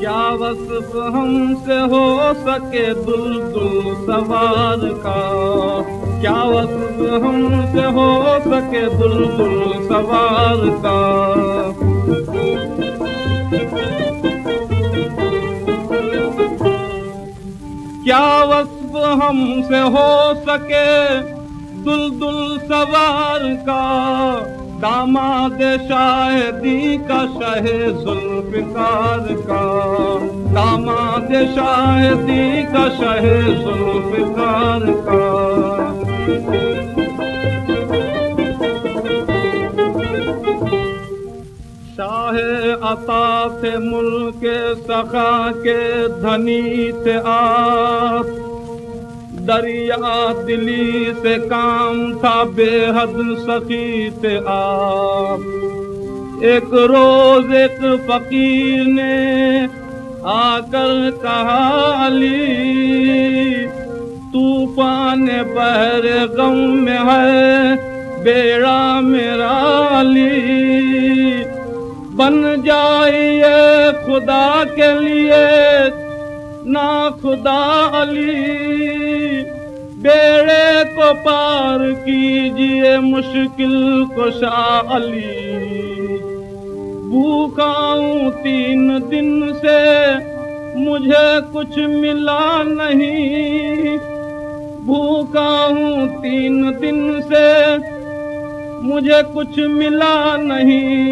क्या वसफ हमसे हो सके दुल दुल सवार का? क्या वसफ हमसे हो सके दुल दुल सवार का? क्या वस्फ हमसे हो सके दुल दुल सवार का? दामाद शायदी का शहे जुल्फकार का। दामाद शायदी का शहे जुल्फकार का। शाह अता थे मुल्क सखा के धनी थे आप दरिया दिली से काम था बेहद सखी थे आप। एक रोज एक फकीर ने आकर कहा, अली, तूफ़ान बहर गम में है, बेड़ा मेरा अली। बन जाइए खुदा के लिए ना खुदा अली। बेड़े को पार कीजिए मुश्किल को शाह अली। भूखा तीन दिन से, मुझे कुछ मिला नहीं। भूखा तीन दिन से, मुझे कुछ मिला नहीं।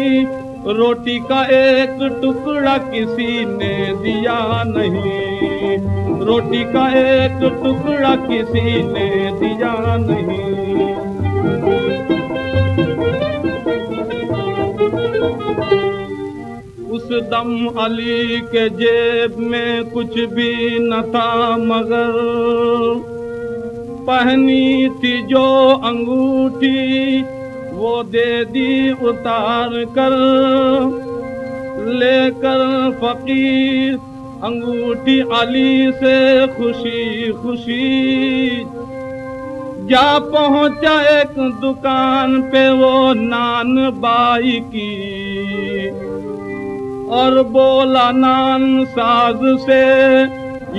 रोटी का एक टुकड़ा किसी ने दिया नहीं। रोटी का एक टुकड़ा किसी ने दिया नहीं। उस दम अली के जेब में कुछ भी न था मगर पहनी थी जो अंगूठी वो दे दी उतार कर, लेकर फकीर अंगूठी अली से खुशी खुशी। जा पहुँचा एक दुकान पे वो नान बाई की, और बोला नान साज से,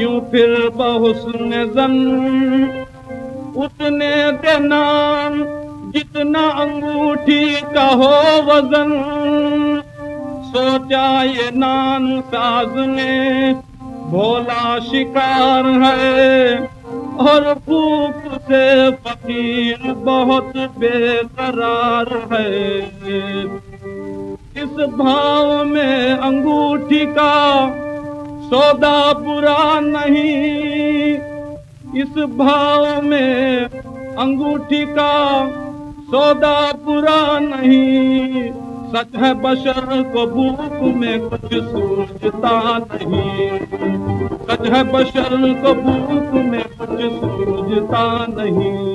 यूँ फिर बहुसन जन। उतने दे नान जितना अंगूठी का हो वज़न सोचा ये नान साज ने भोला शिकार है और भूख से फकीर बहुत बेकरार है। इस भाव में अंगूठी का सौदा बुरा नहीं। इस भाव में अंगूठी का सौदा बुरा नहीं। सच है बशर को भूख में कुछ सूझता नहीं। सच है बशर को भूख में कुछ सूझता नहीं।